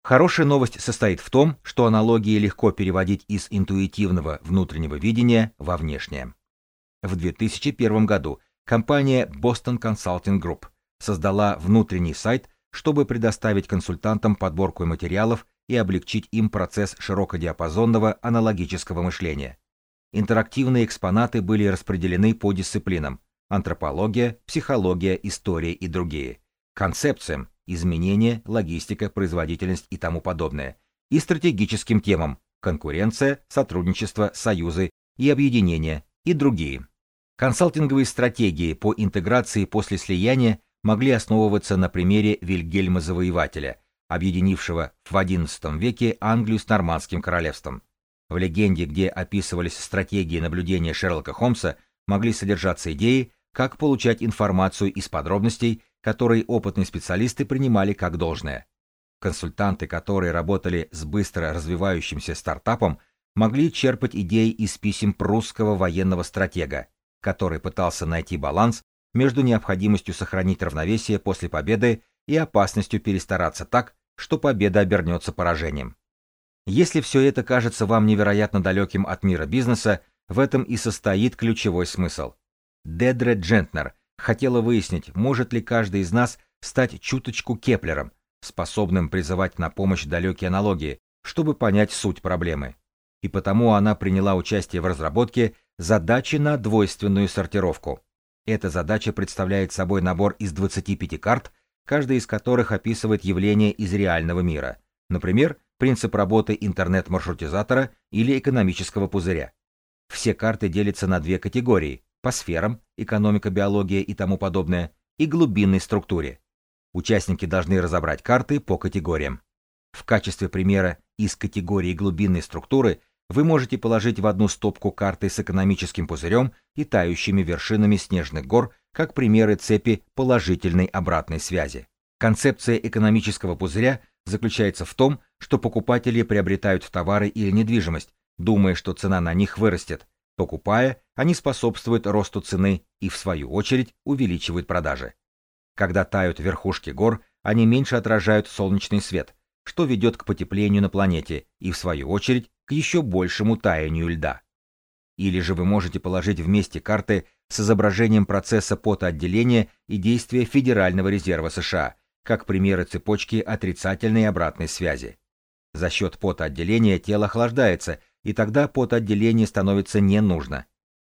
Хорошая новость состоит в том, что аналогии легко переводить из интуитивного внутреннего видения во внешнее. В 2001 году компания Boston Consulting Group создала внутренний сайт, чтобы предоставить консультантам подборку материалов и облегчить им процесс широкодиапазонного аналогического мышления. Интерактивные экспонаты были распределены по дисциплинам – антропология, психология, история и другие, концепциям – изменения, логистика, производительность и тому подобное, и стратегическим темам – конкуренция, сотрудничество, союзы и объединения и другие. Консалтинговые стратегии по интеграции после слияния могли основываться на примере Вильгельма Завоевателя, объединившего в XI веке Англию с Нормандским королевством. В легенде, где описывались стратегии наблюдения Шерлока Холмса, могли содержаться идеи, как получать информацию из подробностей, которые опытные специалисты принимали как должное. Консультанты, которые работали с быстро развивающимся стартапом, могли черпать идеи из писем прусского военного стратега, который пытался найти баланс между необходимостью сохранить равновесие после победы и опасностью перестараться так, что победа обернется поражением. Если все это кажется вам невероятно далеким от мира бизнеса, в этом и состоит ключевой смысл. Дедре Джентнер хотела выяснить, может ли каждый из нас стать чуточку Кеплером, способным призывать на помощь далекие аналогии, чтобы понять суть проблемы. И потому она приняла участие в разработке задачи на двойственную сортировку. Эта задача представляет собой набор из 25 карт, каждая из которых описывает явление из реального мира, например, принцип работы интернет-маршрутизатора или экономического пузыря. Все карты делятся на две категории – по сферам, экономика, биология и тому подобное, и глубинной структуре. Участники должны разобрать карты по категориям. В качестве примера из категории глубинной структуры вы можете положить в одну стопку карты с экономическим пузырем и тающими вершинами снежных гор как примеры цепи положительной обратной связи. Концепция экономического пузыря заключается в том, что покупатели приобретают товары или недвижимость, думая, что цена на них вырастет. Покупая, они способствуют росту цены и, в свою очередь, увеличивают продажи. Когда тают верхушки гор, они меньше отражают солнечный свет, что ведет к потеплению на планете и, в свою очередь, к еще большему таянию льда. Или же вы можете положить вместе карты с изображением процесса потоотделения и действия Федерального резерва США, как примеры цепочки отрицательной и обратной связи. За счет потоотделения тело охлаждается, и тогда потоотделение становится не нужно.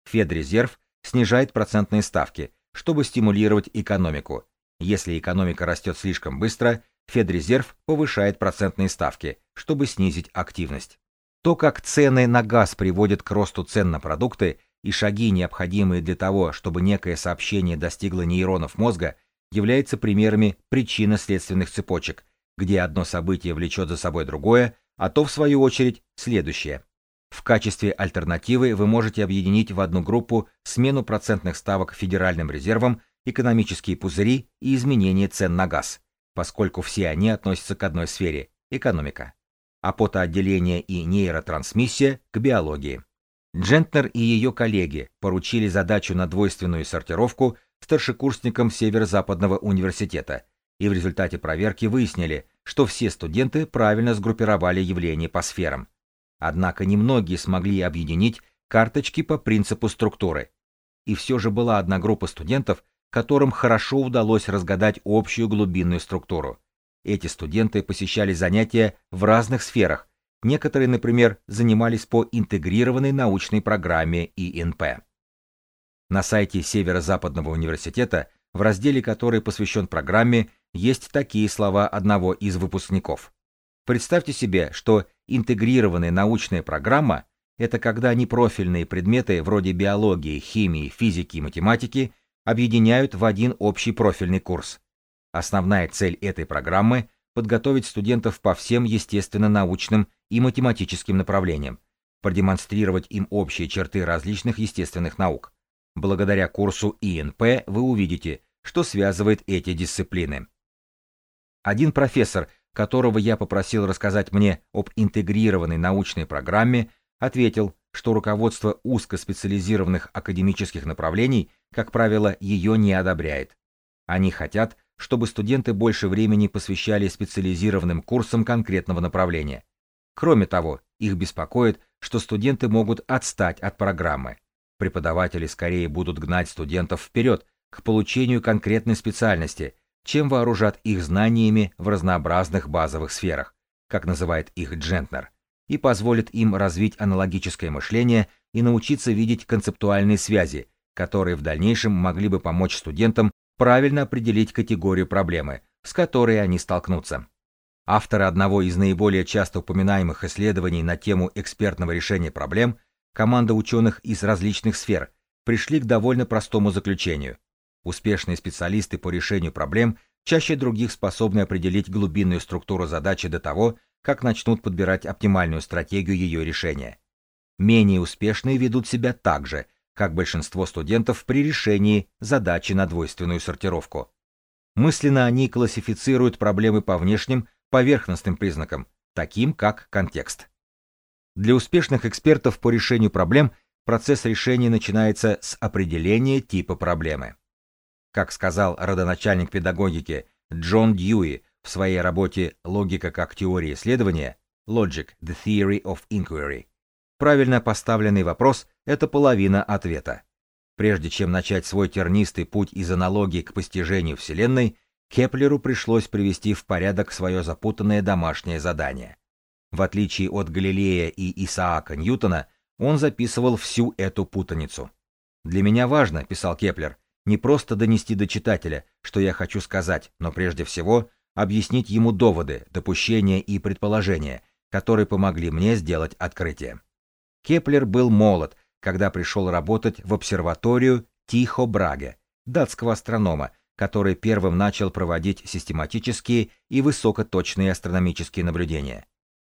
Федрезерв снижает процентные ставки, чтобы стимулировать экономику. Если экономика растет слишком быстро, Федрезерв повышает процентные ставки, чтобы снизить активность. То, как цены на газ приводят к росту цен на продукты, и шаги, необходимые для того, чтобы некое сообщение достигло нейронов мозга, являются примерами причинно-следственных цепочек, где одно событие влечет за собой другое, а то, в свою очередь, следующее. В качестве альтернативы вы можете объединить в одну группу смену процентных ставок Федеральным резервом, экономические пузыри и изменение цен на газ, поскольку все они относятся к одной сфере – экономика а потоотделение и нейротрансмиссия к биологии. Джентнер и ее коллеги поручили задачу на двойственную сортировку старшекурсникам Северо-Западного университета, и в результате проверки выяснили, что все студенты правильно сгруппировали явления по сферам. Однако немногие смогли объединить карточки по принципу структуры. И все же была одна группа студентов, которым хорошо удалось разгадать общую глубинную структуру. Эти студенты посещали занятия в разных сферах. Некоторые, например, занимались по интегрированной научной программе ИНП. На сайте Северо-Западного университета, в разделе, который посвящен программе, есть такие слова одного из выпускников. Представьте себе, что интегрированная научная программа – это когда непрофильные предметы вроде биологии, химии, физики и математики объединяют в один общий профильный курс. Основная цель этой программы – подготовить студентов по всем естественно-научным и математическим направлениям, продемонстрировать им общие черты различных естественных наук. Благодаря курсу ИНП вы увидите, что связывает эти дисциплины. Один профессор, которого я попросил рассказать мне об интегрированной научной программе, ответил, что руководство узкоспециализированных академических направлений, как правило, ее не одобряет. Они хотят, чтобы студенты больше времени посвящали специализированным курсам конкретного направления. Кроме того, их беспокоит, что студенты могут отстать от программы. Преподаватели скорее будут гнать студентов вперед к получению конкретной специальности, чем вооружат их знаниями в разнообразных базовых сферах, как называет их Джентнер, и позволят им развить аналогическое мышление и научиться видеть концептуальные связи, которые в дальнейшем могли бы помочь студентам правильно определить категорию проблемы, с которой они столкнутся. Авторы одного из наиболее часто упоминаемых исследований на тему экспертного решения проблем команда ученых из различных сфер пришли к довольно простому заключению. Успешные специалисты по решению проблем чаще других способны определить глубинную структуру задачи до того, как начнут подбирать оптимальную стратегию ее решения. Менее успешные ведут себя так же, как большинство студентов при решении задачи на двойственную сортировку. Мысленно они классифицируют проблемы по внешним, поверхностным признакам, таким как контекст. Для успешных экспертов по решению проблем процесс решения начинается с определения типа проблемы. Как сказал родоначальник педагогики Джон Дьюи в своей работе «Логика как теория исследования» Logic – The Theory of Inquiry, правильно поставленный вопрос – это половина ответа. Прежде чем начать свой тернистый путь из аналогии к постижению Вселенной, Кеплеру пришлось привести в порядок свое запутанное домашнее задание. В отличие от Галилея и Исаака Ньютона, он записывал всю эту путаницу. «Для меня важно», — писал Кеплер, — «не просто донести до читателя, что я хочу сказать, но прежде всего объяснить ему доводы, допущения и предположения, которые помогли мне сделать открытие». Кеплер был молод, когда пришел работать в обсерваторию Тихо Браге, датского астронома, который первым начал проводить систематические и высокоточные астрономические наблюдения.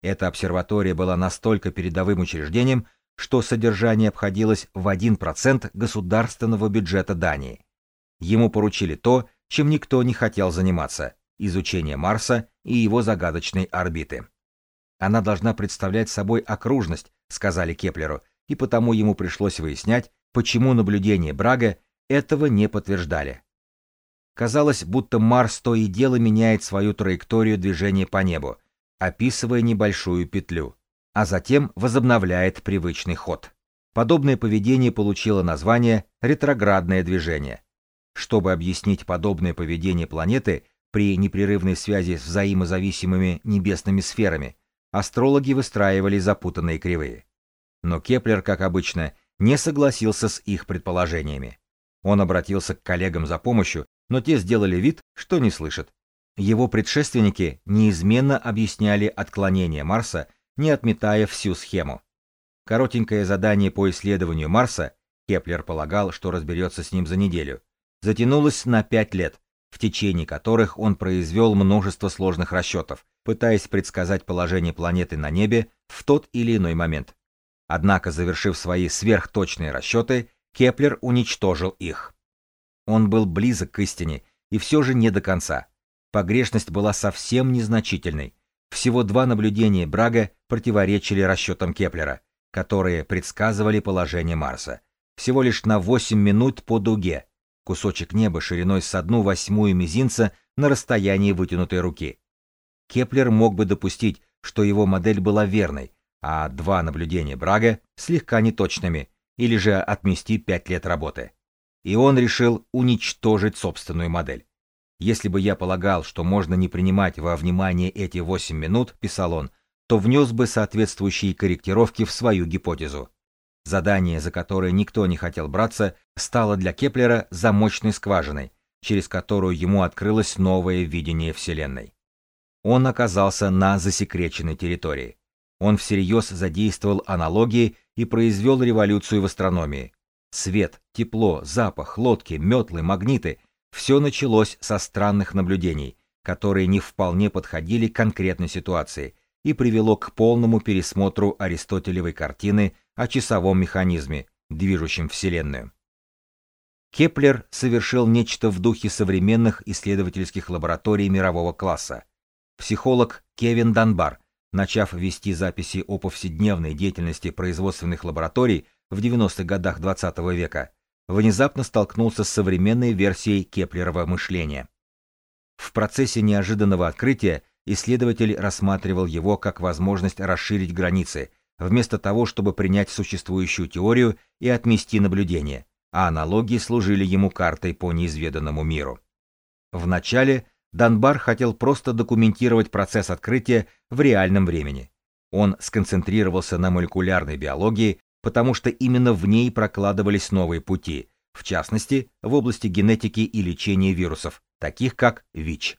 Эта обсерватория была настолько передовым учреждением, что содержание обходилось в 1% государственного бюджета Дании. Ему поручили то, чем никто не хотел заниматься – изучение Марса и его загадочной орбиты. Она должна представлять собой окружность, сказали Кеплеру, и потому ему пришлось выяснять, почему наблюдения Брага этого не подтверждали. Казалось, будто Марс то и дело меняет свою траекторию движения по небу, описывая небольшую петлю, а затем возобновляет привычный ход. Подобное поведение получило название ретроградное движение. Чтобы объяснить подобное поведение планеты при непрерывной связи с взаимозависимыми небесными сферами, астрологи выстраивали запутанные кривые. Но Кеплер, как обычно, не согласился с их предположениями. Он обратился к коллегам за помощью, но те сделали вид, что не слышат. Его предшественники неизменно объясняли отклонение Марса, не отметая всю схему. Коротенькое задание по исследованию Марса, Кеплер полагал, что разберется с ним за неделю, затянулось на пять лет, в течение которых он произвел множество сложных расчетов, пытаясь предсказать положение планеты на небе в тот или иной момент. Однако, завершив свои сверхточные расчеты, Кеплер уничтожил их. Он был близок к истине, и все же не до конца. Погрешность была совсем незначительной. Всего два наблюдения Браге противоречили расчетам Кеплера, которые предсказывали положение Марса. Всего лишь на 8 минут по дуге, кусочек неба шириной с одну восьмую мизинца на расстоянии вытянутой руки. Кеплер мог бы допустить, что его модель была верной, а два наблюдения Браге слегка неточными, или же отмести пять лет работы. И он решил уничтожить собственную модель. Если бы я полагал, что можно не принимать во внимание эти 8 минут, писал он, то внес бы соответствующие корректировки в свою гипотезу. Задание, за которое никто не хотел браться, стало для Кеплера замочной скважиной, через которую ему открылось новое видение Вселенной. Он оказался на засекреченной территории. Он всерьез задействовал аналогии и произвел революцию в астрономии. Свет, тепло, запах, лодки, метлы, магниты – все началось со странных наблюдений, которые не вполне подходили к конкретной ситуации и привело к полному пересмотру аристотелевой картины о часовом механизме, движущем Вселенную. Кеплер совершил нечто в духе современных исследовательских лабораторий мирового класса. Психолог Кевин Данбар – начав вести записи о повседневной деятельности производственных лабораторий в 90-х годах XX века, внезапно столкнулся с современной версией Кеплерова мышления. В процессе неожиданного открытия исследователь рассматривал его как возможность расширить границы, вместо того, чтобы принять существующую теорию и отмести наблюдение, а аналогии служили ему картой по неизведанному миру. Вначале Данбар хотел просто документировать процесс открытия в реальном времени. Он сконцентрировался на молекулярной биологии, потому что именно в ней прокладывались новые пути, в частности, в области генетики и лечения вирусов, таких как ВИЧ.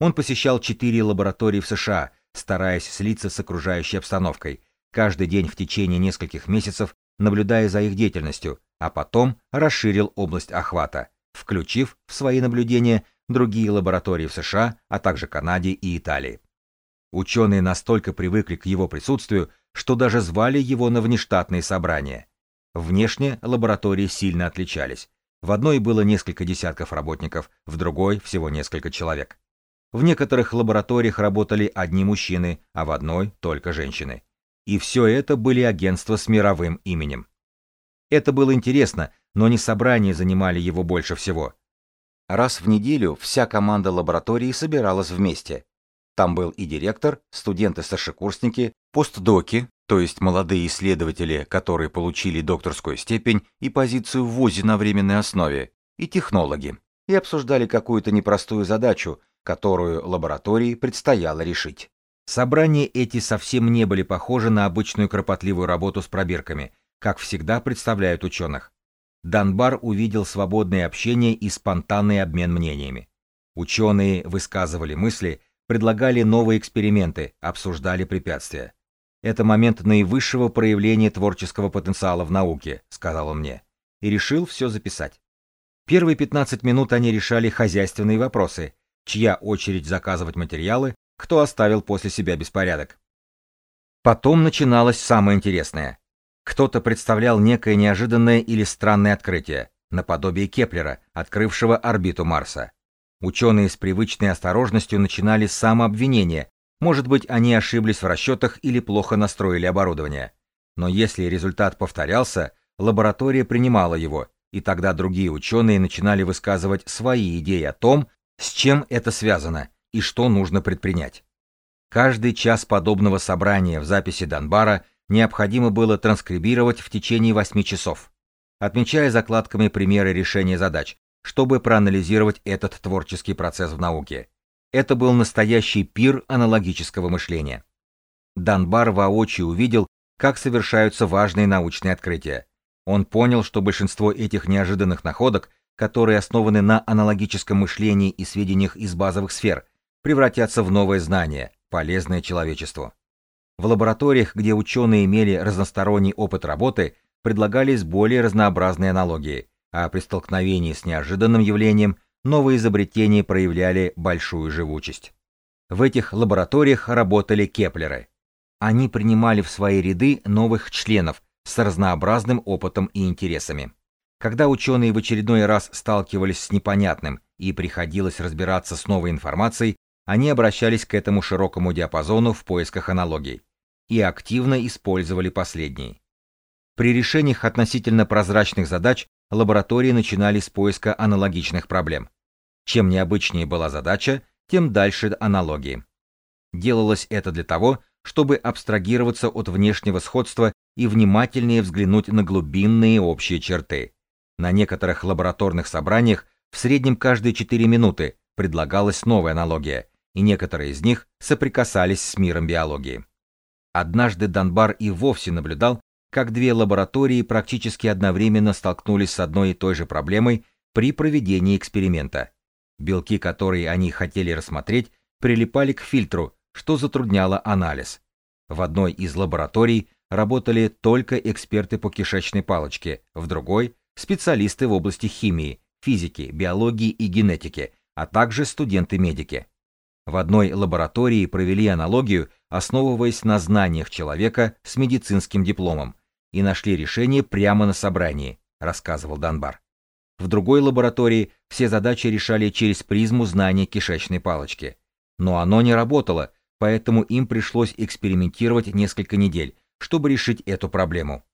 Он посещал четыре лаборатории в США, стараясь слиться с окружающей обстановкой, каждый день в течение нескольких месяцев, наблюдая за их деятельностью, а потом расширил область охвата, включив в свои наблюдения другие лаборатории в США, а также Канаде и Италии. Ученые настолько привыкли к его присутствию, что даже звали его на внештатные собрания. Внешне лаборатории сильно отличались. В одной было несколько десятков работников, в другой всего несколько человек. В некоторых лабораториях работали одни мужчины, а в одной только женщины. И все это были агентства с мировым именем. Это было интересно, но не собрания занимали его больше всего. Раз в неделю вся команда лаборатории собиралась вместе. Там был и директор, студенты-старшекурсники, постдоки, то есть молодые исследователи, которые получили докторскую степень и позицию в ВУЗе на временной основе, и технологи, и обсуждали какую-то непростую задачу, которую лаборатории предстояло решить. Собрания эти совсем не были похожи на обычную кропотливую работу с пробирками, как всегда представляют ученых. Данбар увидел свободное общение и спонтанный обмен мнениями. Ученые высказывали мысли, предлагали новые эксперименты, обсуждали препятствия. Это момент наивысшего проявления творческого потенциала в науке, сказал он мне, и решил все записать. Первые 15 минут они решали хозяйственные вопросы, чья очередь заказывать материалы, кто оставил после себя беспорядок. Потом начиналось самое интересное. Кто-то представлял некое неожиданное или странное открытие, наподобие Кеплера, открывшего орбиту Марса. Ученые с привычной осторожностью начинали с самообвинения, может быть, они ошиблись в расчетах или плохо настроили оборудование. Но если результат повторялся, лаборатория принимала его, и тогда другие ученые начинали высказывать свои идеи о том, с чем это связано и что нужно предпринять. Каждый час подобного собрания в записи Донбара необходимо было транскрибировать в течение 8 часов, отмечая закладками примеры решения задач, чтобы проанализировать этот творческий процесс в науке. Это был настоящий пир аналогического мышления. Донбар воочию увидел, как совершаются важные научные открытия. Он понял, что большинство этих неожиданных находок – которые основаны на аналогическом мышлении и сведениях из базовых сфер, превратятся в новое знание, полезное человечеству. В лабораториях, где ученые имели разносторонний опыт работы, предлагались более разнообразные аналогии, а при столкновении с неожиданным явлением новые изобретения проявляли большую живучесть. В этих лабораториях работали кеплеры. Они принимали в свои ряды новых членов с разнообразным опытом и интересами. Когда ученые в очередной раз сталкивались с непонятным и приходилось разбираться с новой информацией, они обращались к этому широкому диапазону в поисках аналогий и активно использовали последние. При решениях относительно прозрачных задач лаборатории начинали с поиска аналогичных проблем. Чем необычнее была задача, тем дальше аналогии. Делалось это для того, чтобы абстрагироваться от внешнего сходства и внимательнее взглянуть на глубинные общие черты. На некоторых лабораторных собраниях в среднем каждые 4 минуты предлагалась новая аналогия, и некоторые из них соприкасались с миром биологии. Однажды Данбар и вовсе наблюдал, как две лаборатории практически одновременно столкнулись с одной и той же проблемой при проведении эксперимента. Белки, которые они хотели рассмотреть, прилипали к фильтру, что затрудняло анализ. В одной из лабораторий работали только эксперты по кишечной палочке, в другой специалисты в области химии, физики, биологии и генетики, а также студенты-медики. В одной лаборатории провели аналогию, основываясь на знаниях человека с медицинским дипломом, и нашли решение прямо на собрании, рассказывал Данбар. В другой лаборатории все задачи решали через призму знания кишечной палочки. Но оно не работало, поэтому им пришлось экспериментировать несколько недель, чтобы решить эту проблему.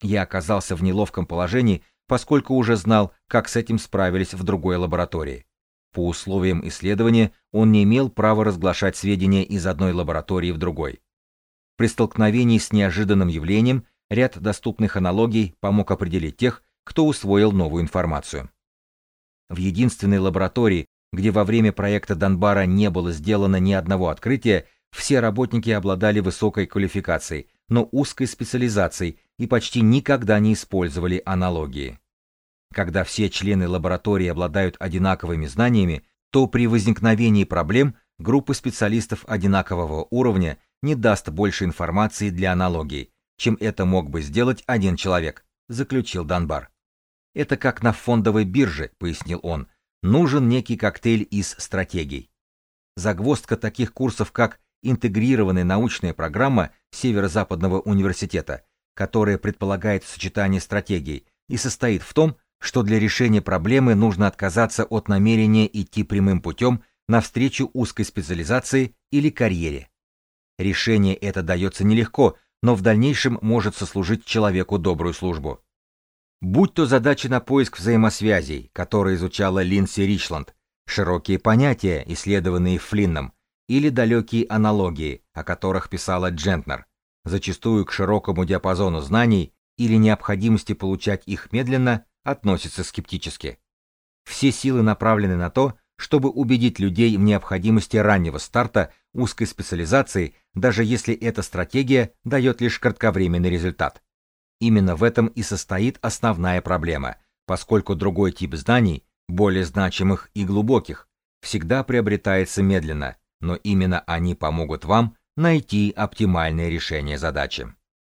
Я оказался в неловком положении, поскольку уже знал, как с этим справились в другой лаборатории. По условиям исследования он не имел права разглашать сведения из одной лаборатории в другой. При столкновении с неожиданным явлением ряд доступных аналогий помог определить тех, кто усвоил новую информацию. В единственной лаборатории, где во время проекта Донбара не было сделано ни одного открытия, все работники обладали высокой квалификацией, но узкой специализацией и почти никогда не использовали аналогии. Когда все члены лаборатории обладают одинаковыми знаниями, то при возникновении проблем группы специалистов одинакового уровня не даст больше информации для аналогий, чем это мог бы сделать один человек, заключил Данбар. Это как на фондовой бирже, пояснил он. Нужен некий коктейль из стратегий. Загвоздка таких курсов, как интегрированная научная программа Северо-Западного университета, которая предполагает сочетание стратегий, и состоит в том, что для решения проблемы нужно отказаться от намерения идти прямым путем навстречу узкой специализации или карьере. Решение это дается нелегко, но в дальнейшем может сослужить человеку добрую службу. Будь то задачи на поиск взаимосвязей, которые изучала Линдси Ричланд, широкие понятия, исследованные Флинном, или далекие аналогии, о которых писала Джентнер, зачастую к широкому диапазону знаний или необходимости получать их медленно относятся скептически. Все силы направлены на то, чтобы убедить людей в необходимости раннего старта узкой специализации, даже если эта стратегия дает лишь кратковременный результат. Именно в этом и состоит основная проблема, поскольку другой тип знаний, более значимых и глубоких, всегда приобретается медленно, но именно они помогут вам найти оптимальное решение задачи.